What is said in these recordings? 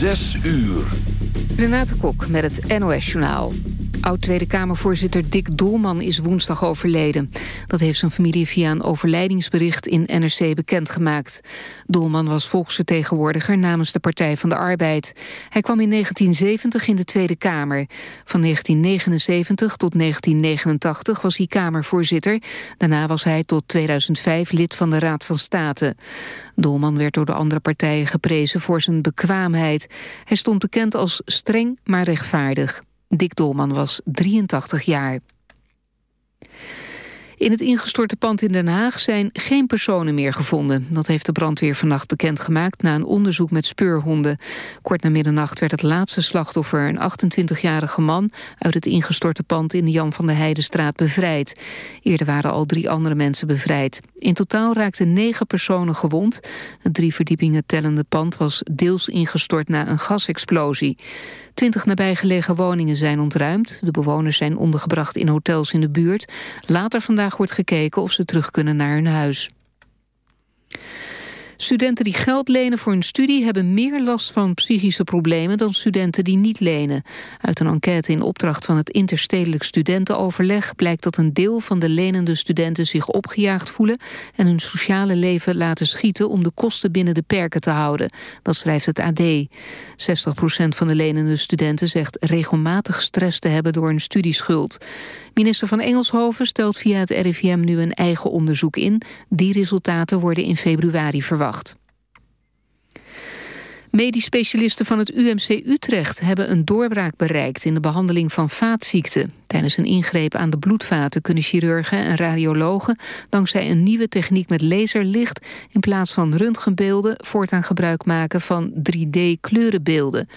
Zes uur. Renate Kok met het NOS Journaal. Oud-Tweede Kamervoorzitter Dick Dolman is woensdag overleden. Dat heeft zijn familie via een overlijdingsbericht in NRC bekendgemaakt. Dolman was volksvertegenwoordiger namens de Partij van de Arbeid. Hij kwam in 1970 in de Tweede Kamer. Van 1979 tot 1989 was hij Kamervoorzitter. Daarna was hij tot 2005 lid van de Raad van State. Dolman werd door de andere partijen geprezen voor zijn bekwaamheid. Hij stond bekend als streng maar rechtvaardig. Dick Dolman was 83 jaar. In het ingestorte pand in Den Haag zijn geen personen meer gevonden. Dat heeft de brandweer vannacht bekendgemaakt na een onderzoek met speurhonden. Kort na middernacht werd het laatste slachtoffer, een 28-jarige man... uit het ingestorte pand in de Jan van der Heidenstraat bevrijd. Eerder waren al drie andere mensen bevrijd. In totaal raakten negen personen gewond. Het drie verdiepingen tellende pand was deels ingestort na een gasexplosie. Twintig nabijgelegen woningen zijn ontruimd. De bewoners zijn ondergebracht in hotels in de buurt. Later vandaag wordt gekeken of ze terug kunnen naar hun huis. Studenten die geld lenen voor hun studie hebben meer last van psychische problemen dan studenten die niet lenen. Uit een enquête in opdracht van het Interstedelijk Studentenoverleg blijkt dat een deel van de lenende studenten zich opgejaagd voelen en hun sociale leven laten schieten om de kosten binnen de perken te houden. Dat schrijft het AD. 60% van de lenende studenten zegt regelmatig stress te hebben door een studieschuld. Minister van Engelshoven stelt via het RIVM nu een eigen onderzoek in. Die resultaten worden in februari verwacht. Medisch specialisten van het UMC Utrecht hebben een doorbraak bereikt in de behandeling van vaatziekten. Tijdens een ingreep aan de bloedvaten kunnen chirurgen en radiologen dankzij een nieuwe techniek met laserlicht in plaats van röntgenbeelden voortaan gebruik maken van 3D-kleurenbeelden.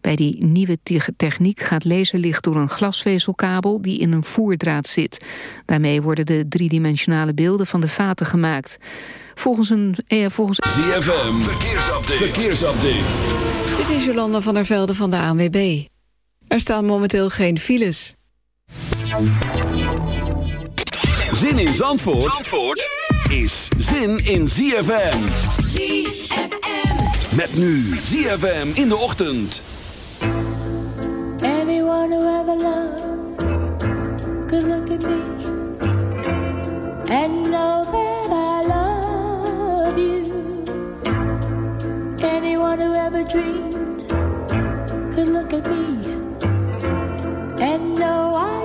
Bij die nieuwe techniek gaat laserlicht door een glasvezelkabel die in een voerdraad zit. Daarmee worden de driedimensionale beelden van de vaten gemaakt. Volgens een... Eh, volgens... ZFM, verkeersupdate. verkeersupdate. Dit is Jolanda van der Velde van de ANWB. Er staan momenteel geen files. Zin in Zandvoort, Zandvoort is zin in ZFM. ZFM. Met nu ZFM in de ochtend. Anyone who ever loved could look at me and know that I love Anyone who ever dreamed could look at me and know I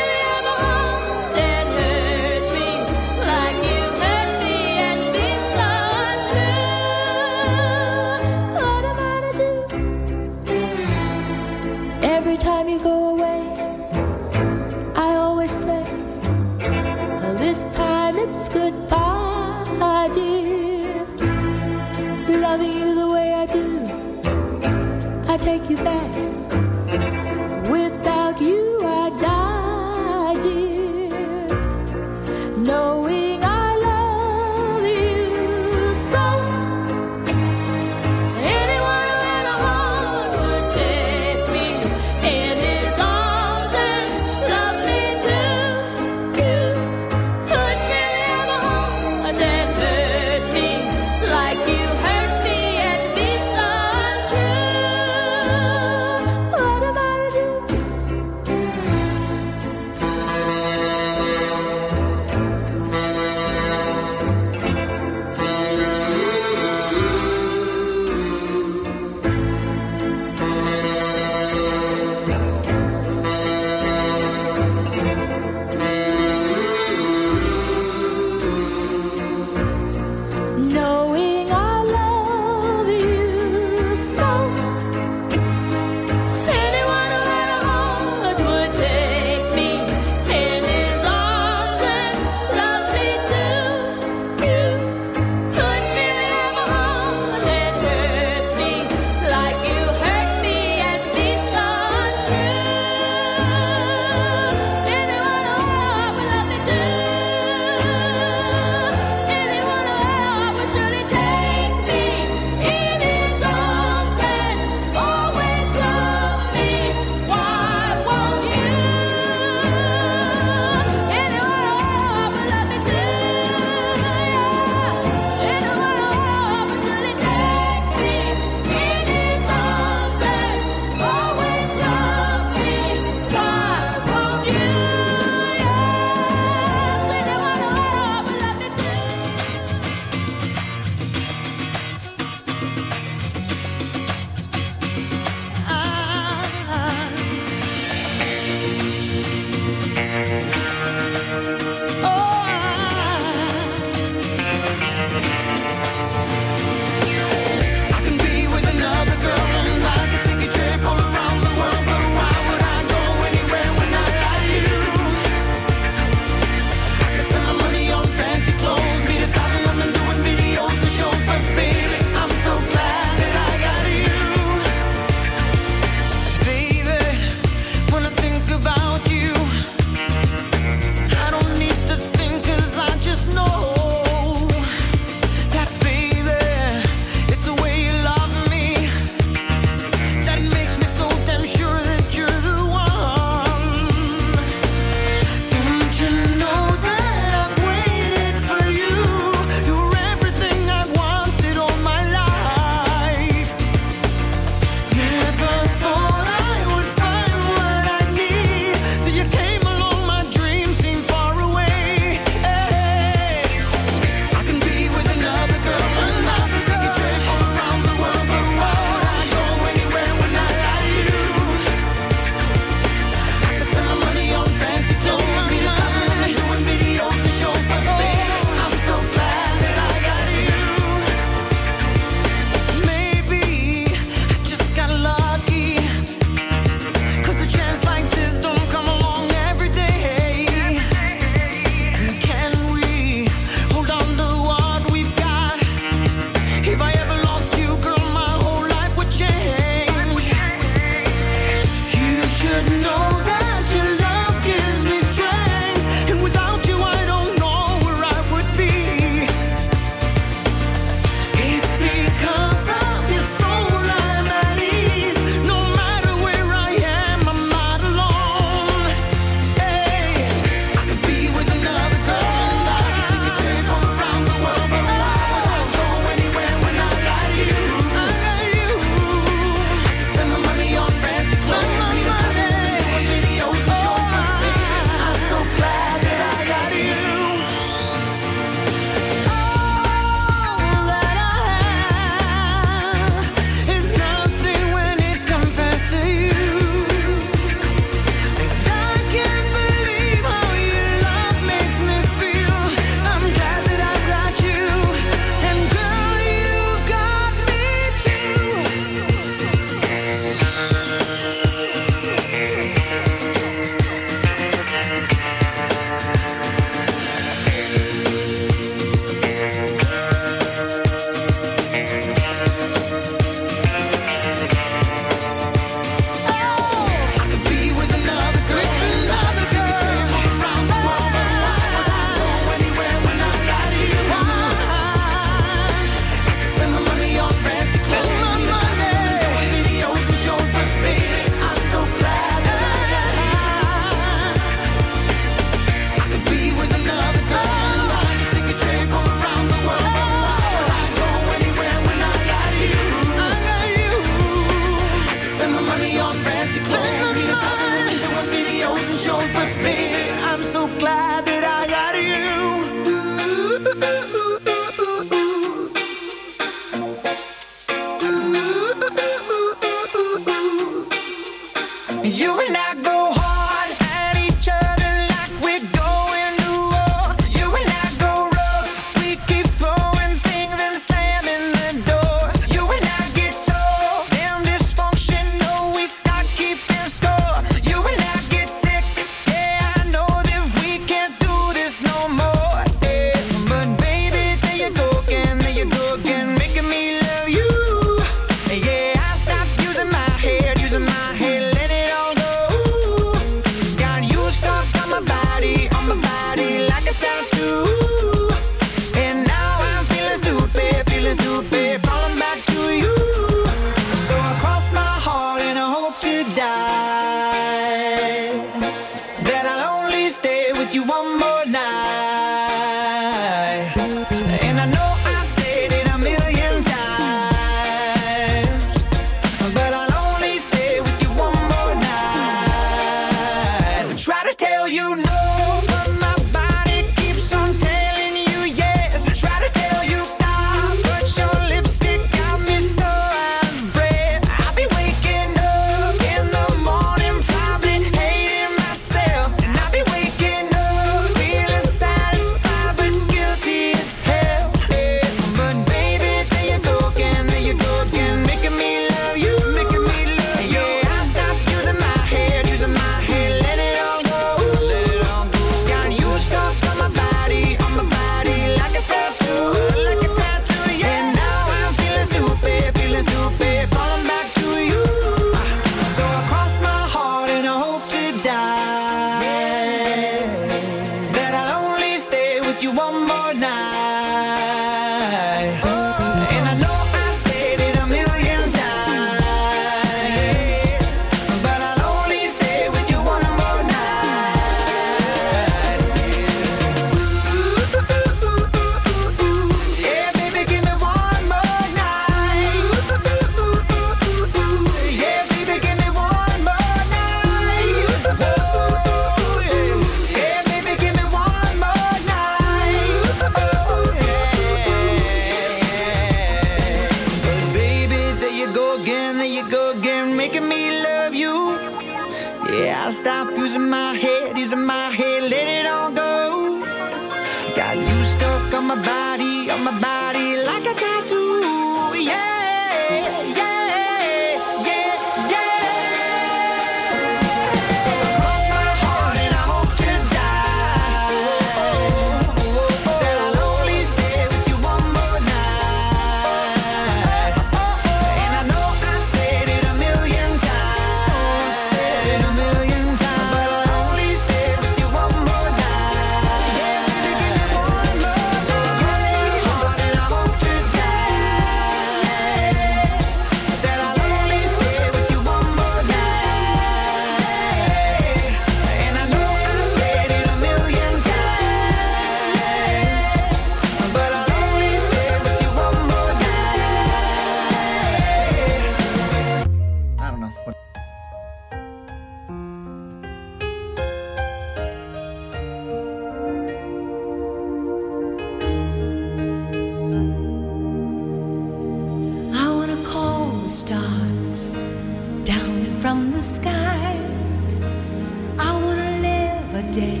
day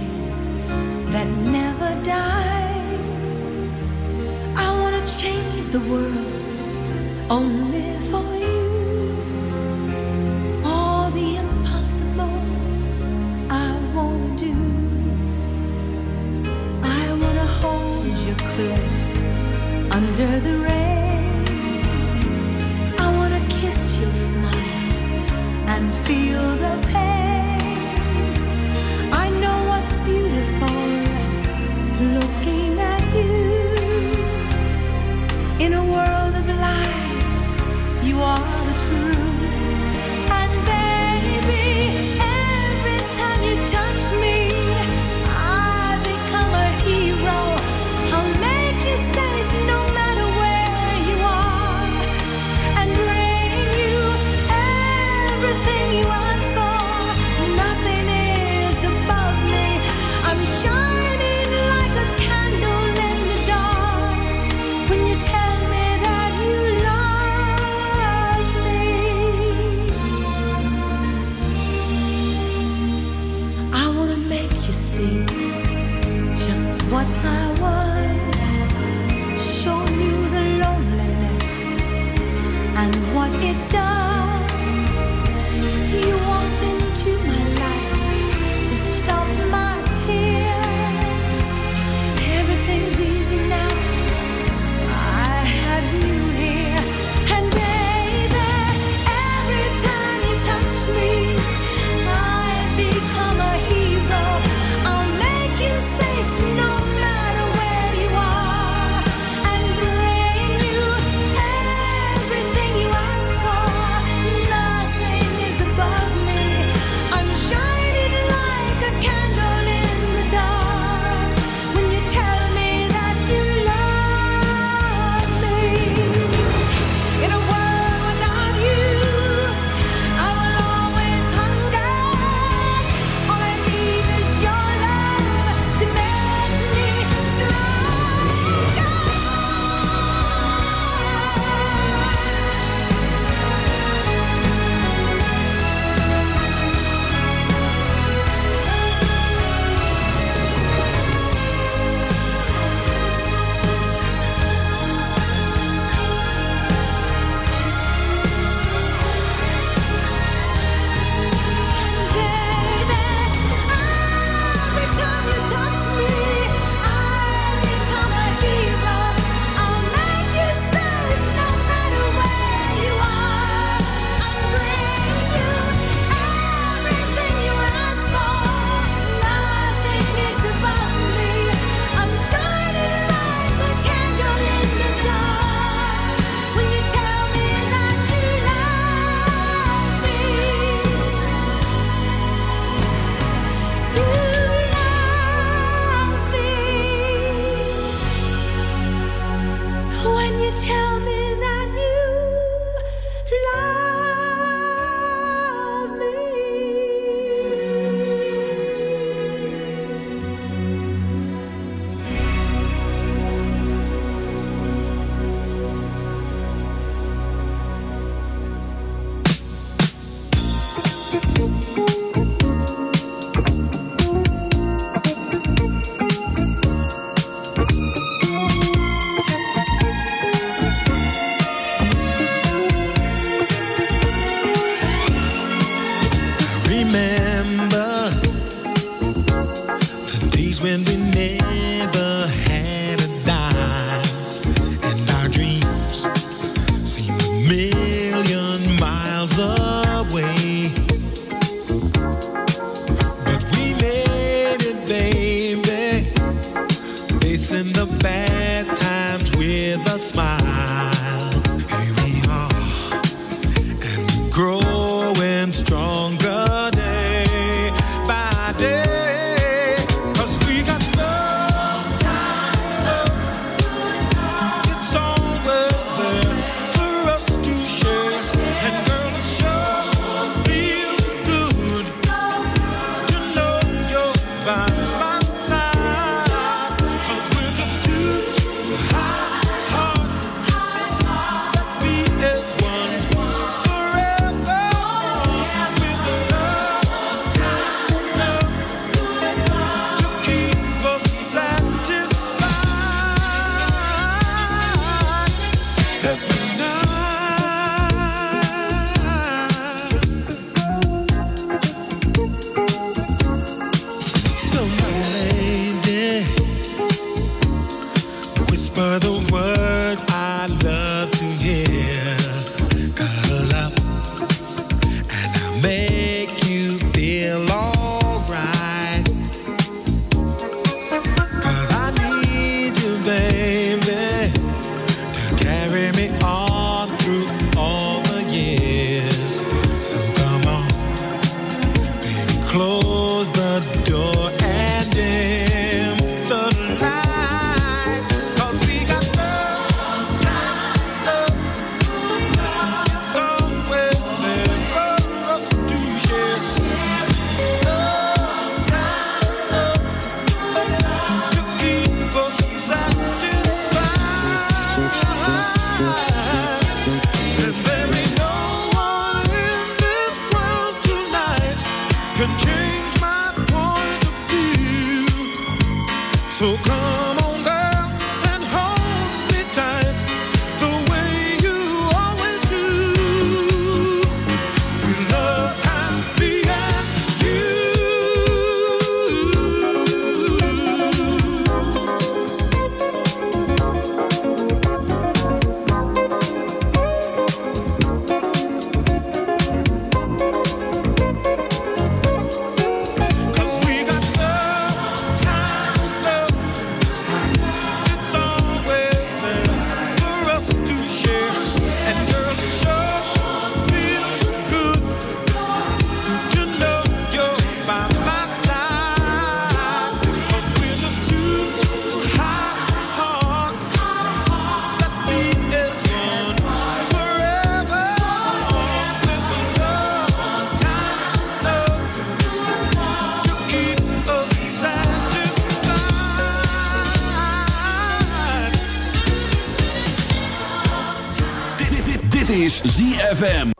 that never dies. I wanna change the world only. ZFM.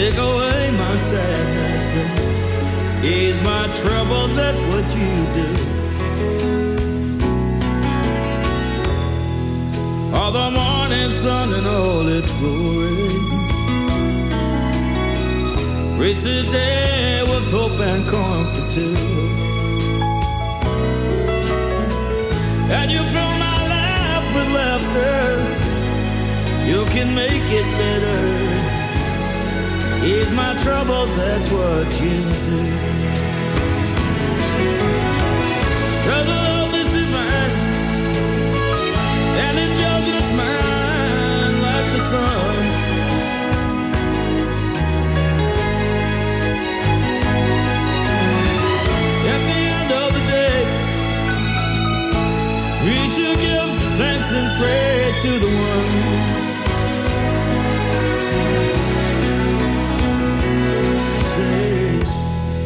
Take away my sadness. Ease my trouble, that's what you do. All the morning sun and all its glory. Reach the day with hope and comfort too. And you fill my life with laughter. You can make it better. Ease my troubles, that's what you do. Love is divine, and it's mine like the sun. At the end of the day, we should give thanks and pray to the one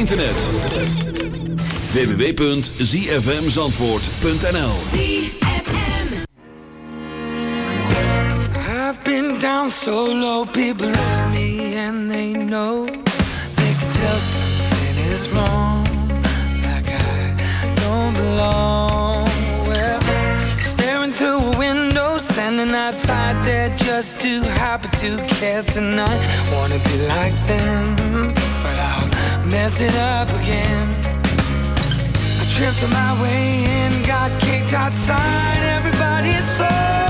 internet. www.zfmzandvoort.nl I've been down so low, people love me and they know. They can tell something is wrong, like I don't belong. Well, staring through a window, standing outside there just too happy to care tonight. Wanna be like them, but I'll mess it up again. I tripped on my way in, got kicked outside, Everybody's is so.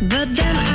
But then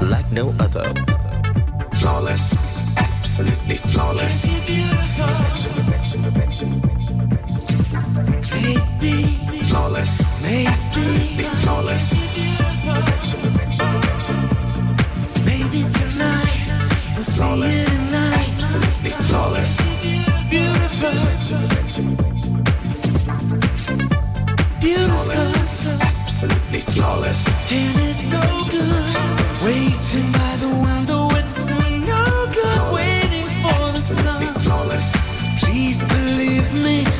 Like no other. Flawless. Absolutely flawless. Yes, flawless. Make flawless. Tonight, we'll flawless. see you. Absolutely flawless. Beautiful. flawless. And it's no good waiting by the window. It's no good waiting for the sun. Be flawless. Please believe me.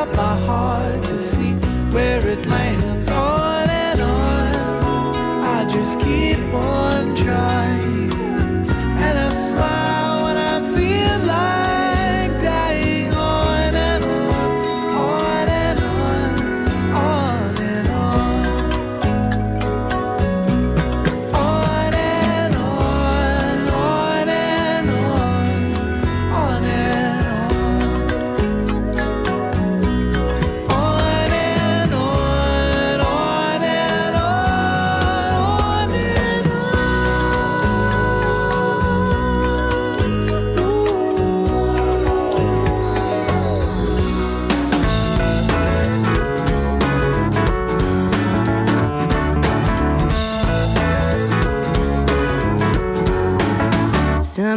up my heart to see where it lands.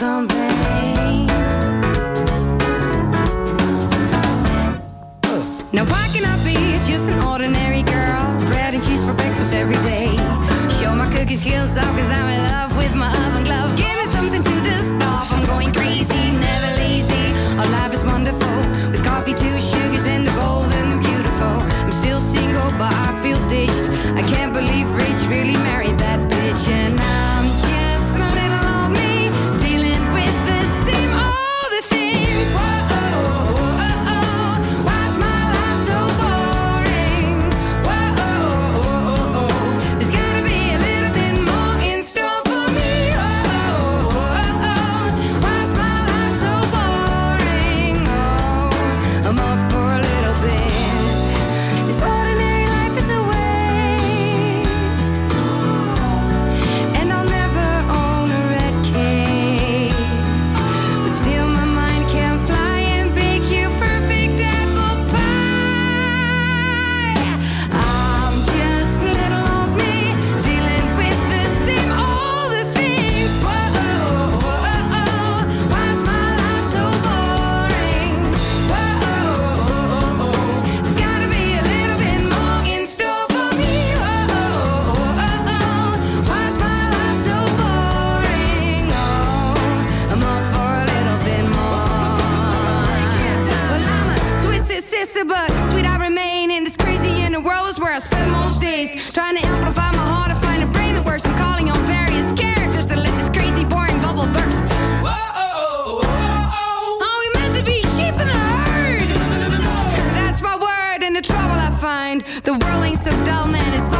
Now why can I be just an ordinary girl? Bread and cheese for breakfast every day. Show my cookie skills off cause I'm in love with my oven glove. Give The world ain't so dumb, man. It's